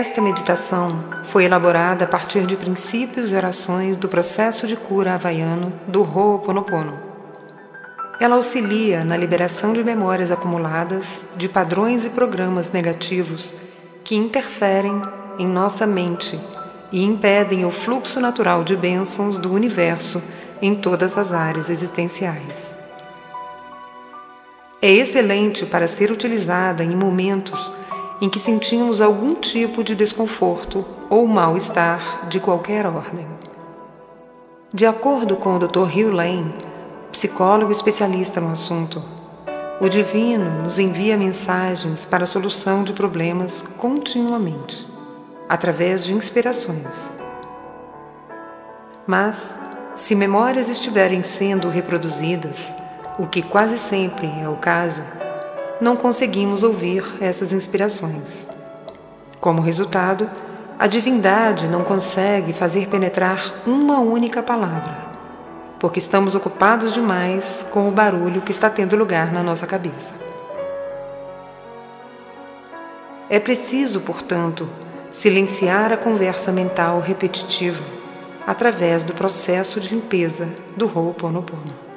Esta meditação foi elaborada a partir de princípios e orações do processo de cura havaiano do Ho'oponopono. Ela auxilia na liberação de memórias acumuladas, de padrões e programas negativos que interferem em nossa mente e impedem o fluxo natural de bênçãos do universo em todas as áreas existenciais. É excelente para ser utilizada em momentos em que sentimos algum tipo de desconforto ou mal-estar de qualquer ordem. De acordo com o Dr. Hugh Lane, psicólogo especialista no assunto, o Divino nos envia mensagens para a solução de problemas continuamente, através de inspirações. Mas, se memórias estiverem sendo reproduzidas, o que quase sempre é o caso, não conseguimos ouvir essas inspirações. Como resultado, a divindade não consegue fazer penetrar uma única palavra, porque estamos ocupados demais com o barulho que está tendo lugar na nossa cabeça. É preciso, portanto, silenciar a conversa mental repetitiva através do processo de limpeza do Ho'oponopono.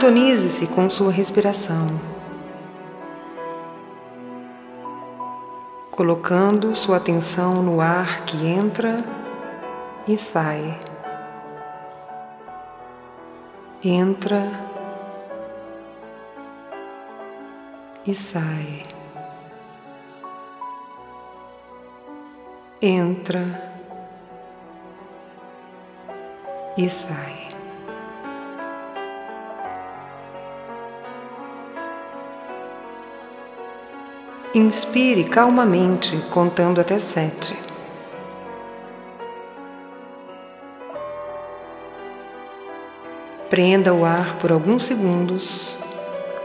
Sintonize-se com sua respiração, colocando sua atenção no ar que entra e sai. Entra e sai. Entra e sai. Inspire calmamente, contando até sete. Prenda o ar por alguns segundos,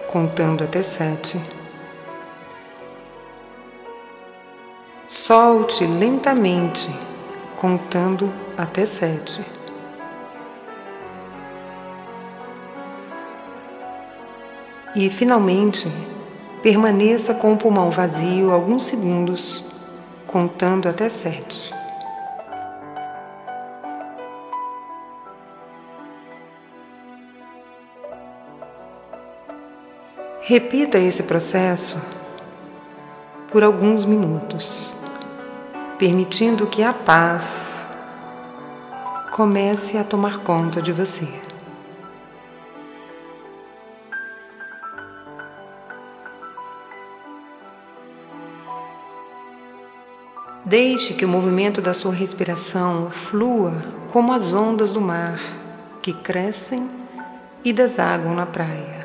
contando até sete. Solte lentamente, contando até sete. E, finalmente, Permaneça com o pulmão vazio alguns segundos, contando até sete. Repita esse processo por alguns minutos, permitindo que a paz comece a tomar conta de você. Deixe que o movimento da sua respiração flua como as ondas do mar que crescem e desaguam na praia.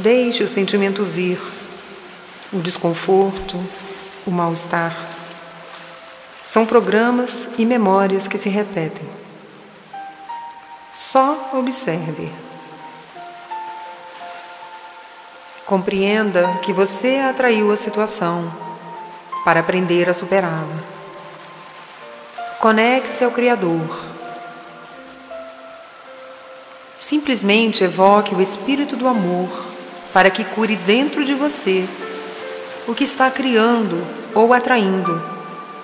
Deixe o sentimento vir, o desconforto, o mal-estar. São programas e memórias que se repetem. Só observe. Compreenda que você atraiu a situação para aprender a superá-la. Conecte-se ao Criador. Simplesmente evoque o espírito do amor para que cure dentro de você o que está criando ou atraindo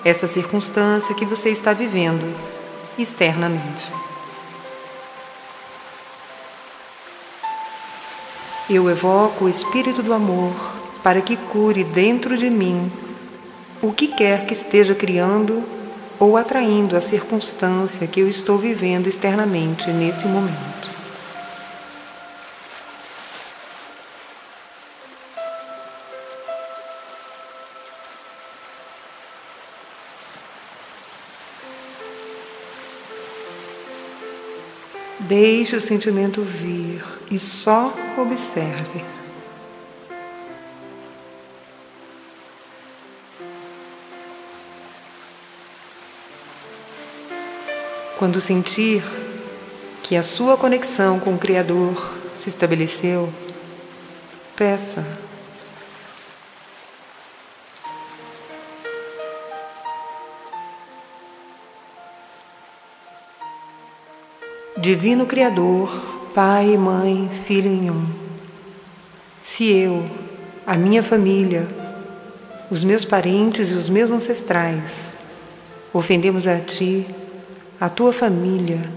essa circunstância que você está vivendo externamente. Eu evoco o Espírito do Amor para que cure dentro de mim o que quer que esteja criando ou atraindo a circunstância que eu estou vivendo externamente nesse momento. Deixe o sentimento vir e só observe. Quando sentir que a sua conexão com o Criador se estabeleceu, peça Divino Criador, Pai, Mãe, Filho em um. Se eu, a minha família, os meus parentes e os meus ancestrais ofendemos a Ti, a Tua família,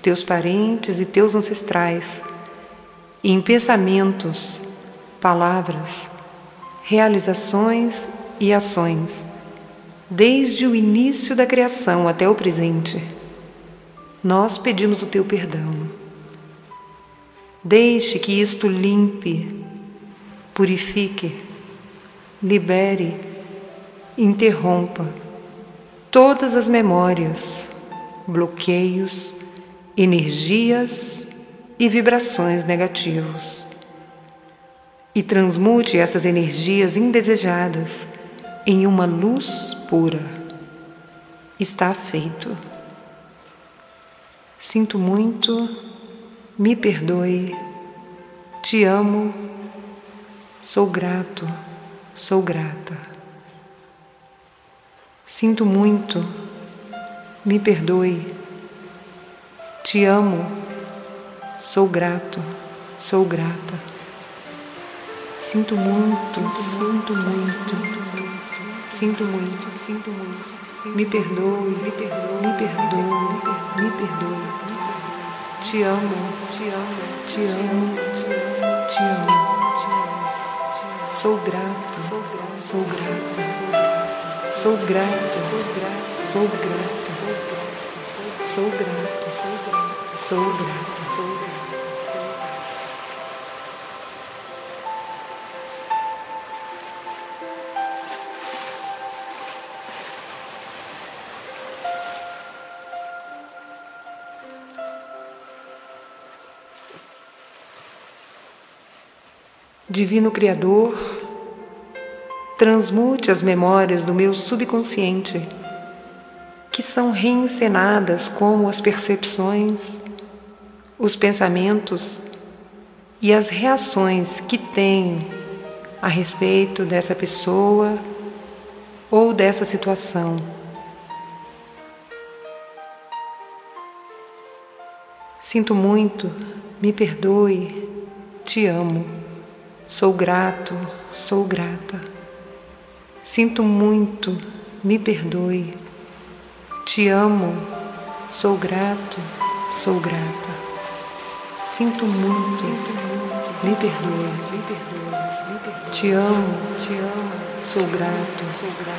Teus parentes e Teus ancestrais, em pensamentos, palavras, realizações e ações, desde o início da criação até o presente, nós pedimos o teu perdão. Deixe que isto limpe, purifique, libere, interrompa todas as memórias, bloqueios, energias e vibrações negativos. E transmute essas energias indesejadas em uma luz pura. Está feito. Sinto muito, me perdoe, te amo, sou grato, sou grata. Sinto muito, me perdoe, te amo, sou grato, sou grata. Sinto muito, sinto muito, sinto muito, sinto muito. Me perdoe, me perdoe, me perdoe, me perdoe. Te amo, te amo, te amo, te amo, te amo. Sou grato, sou grato, sou grata, sou grato, sou grato, sou grato, sou grato, sou grato, sou grato, sou grato. Divino Criador, transmute as memórias do meu subconsciente, que são reencenadas como as percepções, os pensamentos e as reações que tenho a respeito dessa pessoa ou dessa situação. Sinto muito, me perdoe, te amo, sou grato, sou grata. Sinto muito, me perdoe, te amo, sou grato, sou grata. Sinto muito, me perdoe. Te amo, te amo, sou grato,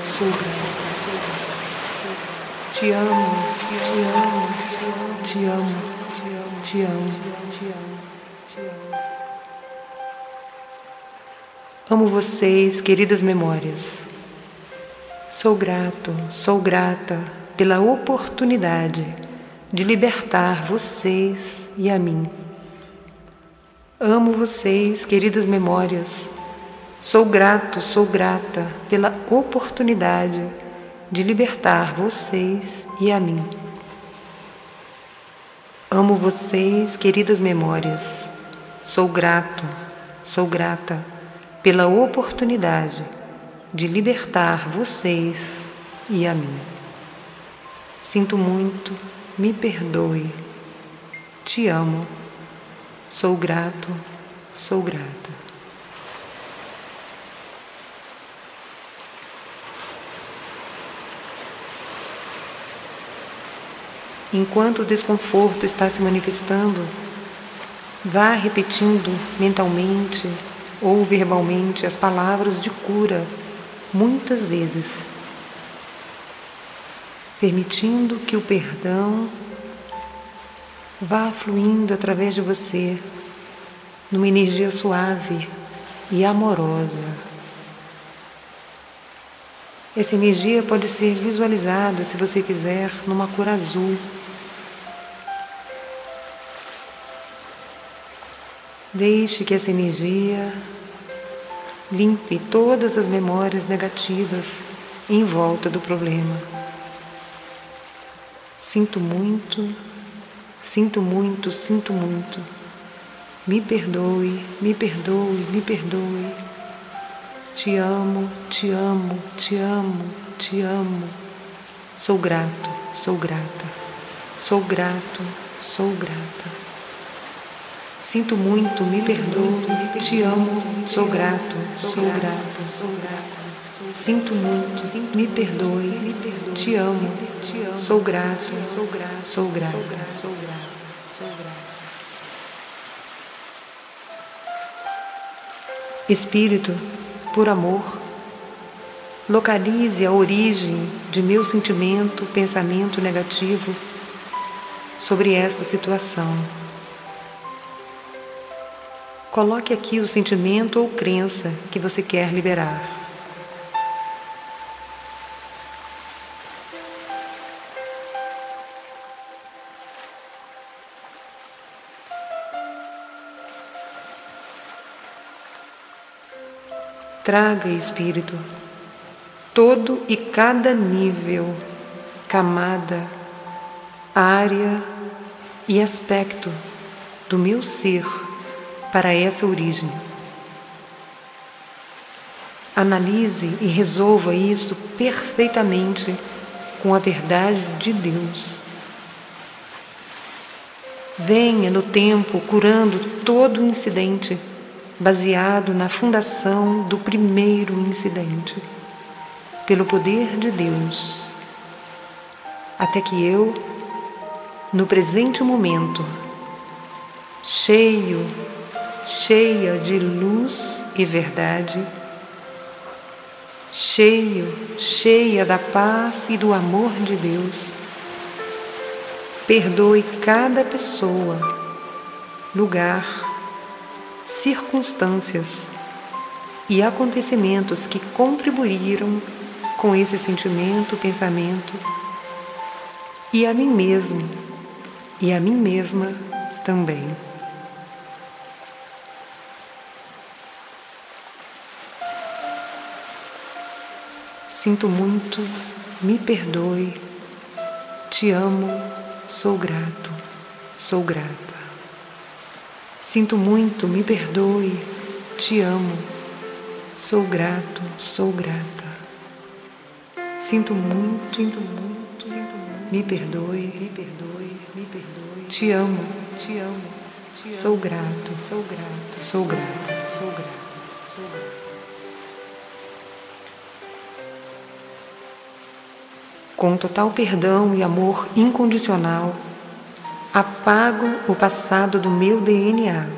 sou grata. Te amo, te amo, te amo, te amo, te amo, te amo, amo. Vocês, queridas memórias. Sou grato, sou grata pela oportunidade de libertar vocês e a mim. Amo vocês, queridas memórias. Sou grato, sou grata pela oportunidade de libertar vocês e a mim. Amo vocês, queridas memórias. Sou grato, sou grata pela oportunidade de libertar vocês e a mim. Sinto muito, me perdoe. Te amo. Sou grato, sou grata. Enquanto o desconforto está se manifestando, vá repetindo mentalmente ou verbalmente as palavras de cura muitas vezes, permitindo que o perdão vá fluindo através de você numa energia suave e amorosa. Essa energia pode ser visualizada, se você quiser, numa cor azul Deixe que essa energia limpe todas as memórias negativas em volta do problema. Sinto muito, sinto muito, sinto muito. Me perdoe, me perdoe, me perdoe. Te amo, te amo, te amo, te amo. Sou grato, sou grata. Sou grato, sou grata. Sinto muito, me perdoe, te amo, sou grato, sou grata. Sinto muito, me perdoe, te amo, sou grato, sou grato, sou grata, sou grata. Espírito, por amor, localize a origem de meu sentimento, pensamento negativo sobre esta situação. Coloque aqui o sentimento ou crença que você quer liberar. Traga, Espírito, todo e cada nível, camada, área e aspecto do meu ser para essa origem. Analise e resolva isso perfeitamente com a verdade de Deus. Venha no tempo curando todo o incidente, baseado na fundação do primeiro incidente, pelo poder de Deus, até que eu, no presente momento, cheio cheia de luz e verdade, cheio, cheia da paz e do amor de Deus. Perdoe cada pessoa, lugar, circunstâncias e acontecimentos que contribuíram com esse sentimento, pensamento, e a mim mesmo e a mim mesma também. Sinto muito, me perdoe, te amo, sou grato, sou grata. Sinto muito, me perdoe, te amo, sou grato, sou grata. Sinto muito, sinto muito, sinto muito. Me perdoe, me perdoe, me perdoe. Te amo, te amo. Sou grato, sou grato, sou grata, sou grato, sou grato. Com total perdão e amor incondicional, apago o passado do meu DNA.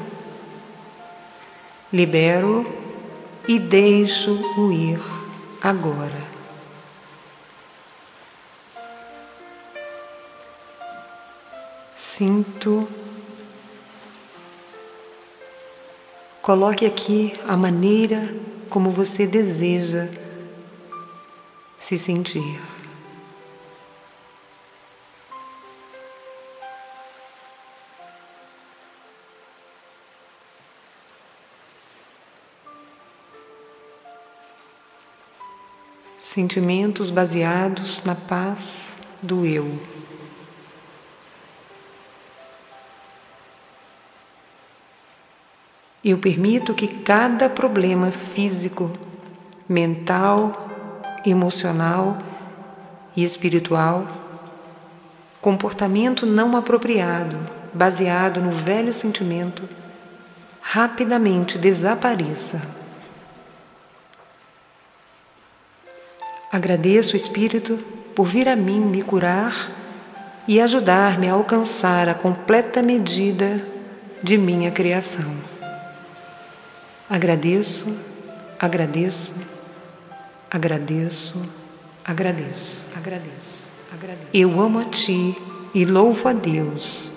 Libero e deixo-o ir agora. Sinto. Coloque aqui a maneira como você deseja se sentir. Sentimentos baseados na paz do eu. Eu permito que cada problema físico, mental, emocional e espiritual, comportamento não apropriado, baseado no velho sentimento, rapidamente desapareça. Agradeço, Espírito, por vir a mim me curar e ajudar-me a alcançar a completa medida de minha criação. Agradeço, agradeço, agradeço, agradeço, agradeço, agradeço. Eu amo a Ti e louvo a Deus,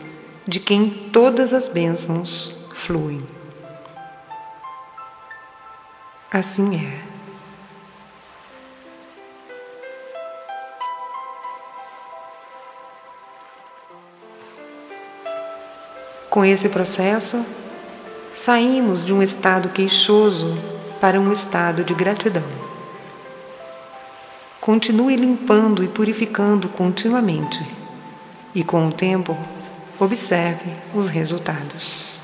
de quem todas as bênçãos fluem. Assim é. Com esse processo, saímos de um estado queixoso para um estado de gratidão. Continue limpando e purificando continuamente e, com o tempo, observe os resultados.